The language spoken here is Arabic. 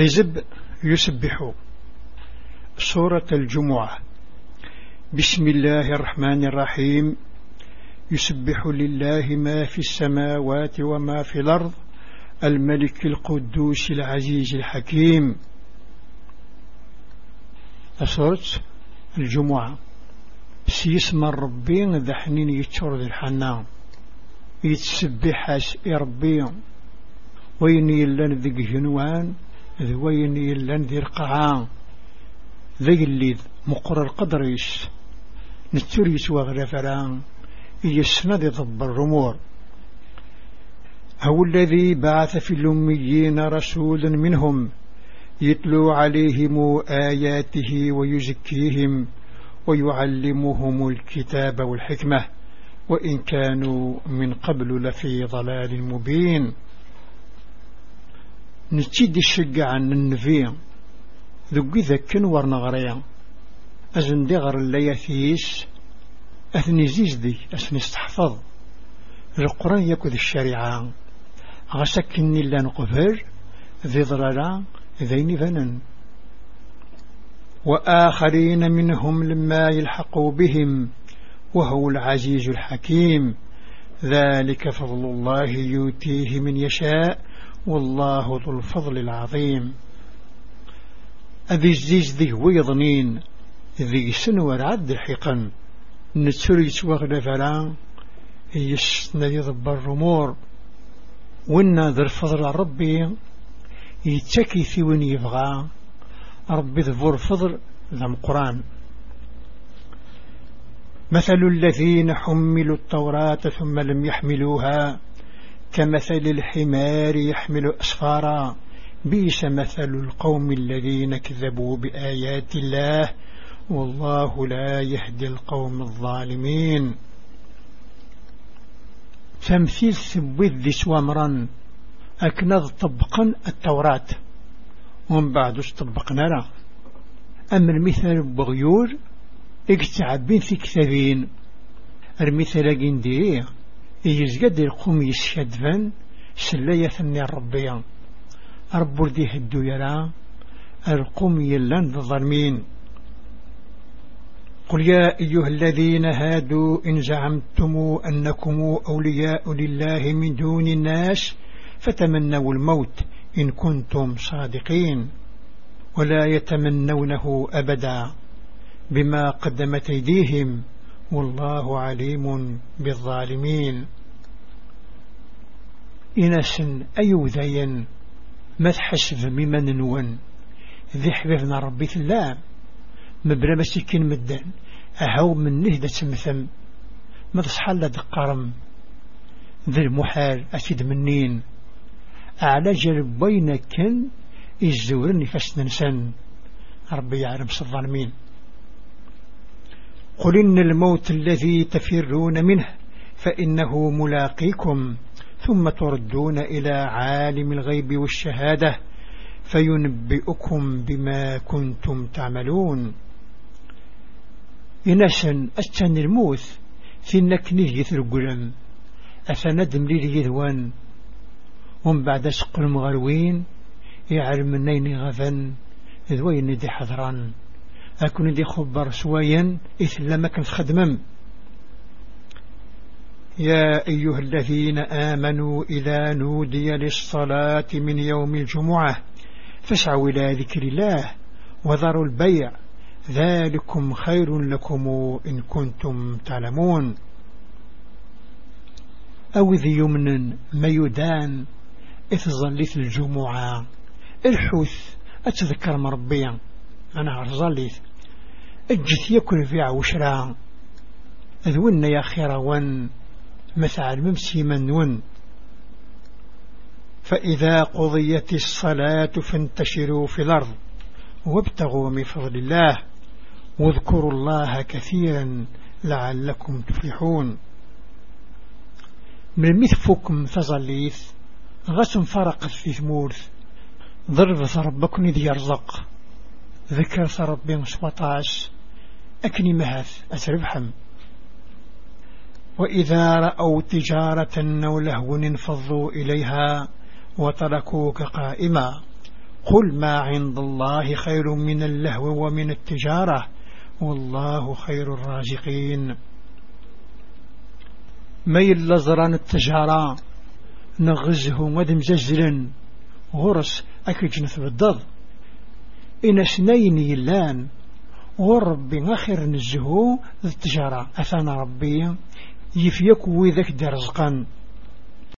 حزب يسبح سورة الجمعة. بسم الله الرحمن الرحيم. يسبح لله ما في السماوات وما في الأرض الملك القدوس العزيز الحكيم. سورة الجمعة. سيسمى ربي ذا حنين يتشور ذي الحنان. يتسبح ربي وين يلان ذي جنوان ذي وين يلان ذي ذي اللي مقر القدريش نتوريس وغرفران يسنى ذي ضب الرمور هو الذي بعث في الأميين رسولا منهم. يتلو عليهم آياته ويزكيهم ويعلمهم الكتاب والحكمة. وإن كانوا من قبل لفي ضلال مبين. نتيد الشقة عن النفي. إذا كن ورنغريا أزن دغر اللياثيس أثني زيزدي أثني استحفظ. القرآن يكذ الشريعة. غسكني لأن قفر. ذي ضلالا ذين فنن وآخرين منهم لما يلحقوا بهم. وهو العزيز الحكيم. ذلك فضل الله يؤتيه من يشاء. والله ذو الفضل العظيم. أبي الزيز ذي ويضنين ذي سنور عد الحقن نتسريت وغد فلا يسنا يضب الرمور. وإنا ذا الفضل ربي يتكي في وين يبغى. ربي ذبور فضل ذا قرآن مثل الذين حملوا التوراة ثم لم يحملوها. كمثل الحمار يحمل أسفارا بيس مثل القوم الذين كذبوا بآيات الله والله لا يهدي القوم الظالمين. تمثيل ثبوذ سوامرا أكنظ طبقا التوراة. ومن بعد طبقنا لا؟ أما المثال بغيور اكتعبين في كتابين المثال جندي يزقد القوم يسشدفن سلاية ثني الربيان رب دي هدو يرى القوم يلان الظلمين قل يا أيها الذين هادوا إن زعمتم أنكم أولياء لله من دون الناس فتمنوا الموت إن كنتم صادقين. ولا يتمنونه أبدا بما قدمت أيديهم. والله عليم بالظالمين. إنس أيوذين ما تحسب ممن نون ذي حبيبنا ربي الله. مبلا مسكين مدان أهو من نهدة مثم ما تصحل دقارم ذي المحال أسيد منين. أعلى جرب بين كن الزورني فسننسان ربي يعلم الظالمين. قل إن الموت الذي تفرون منه فإنه ملاقيكم ثم تردون إلى عالم الغيب والشهادة فينبئكم بما كنتم تعملون. إنسان أستن الموت ثنك نهي ثرقلم. أفندم لي يذوان ومن بعد سق المغروين. يعلم النين غفن. ذوين دي حضران أكون دي خبر سويا إثل ما كنت خدمم يا أيها الذين آمنوا إذا نودي للصلاة من يوم الجمعة فاسعوا إلى ذكر الله وذروا البيع. ذلكم خير لكم إن كنتم تعلمون. أو ذي يمن ميدان إذ ظلت الجمعة الحوث أتذكر مربيا. أنا عرظليت اجت يكل في عوشرا. أذونا يا خيروان مثل ممسي منون فإذا قضيت الصلاة فانتشروا في الأرض وابتغوا من فضل الله. واذكروا الله كثيرا لعلكم تفلحون. من مثفكم تظليث غسم فرقت في ثمورث. ضرب ربكم إذ يرزق ذكر ربي سوطاش أكني مهث أتربحم وإذا رأوا تجارة أو لهو انفضوا إليها وتركوك قائما. قل ما عند الله خير من اللهو ومن التجارة والله خير الرازقين. ما يلزران التجارة نغزه مدم زجلا غرس أكجنث بالضض إن سنين يلان وربي آخر نزهو التجارة أثنى ربي يفيك وذاك درزقا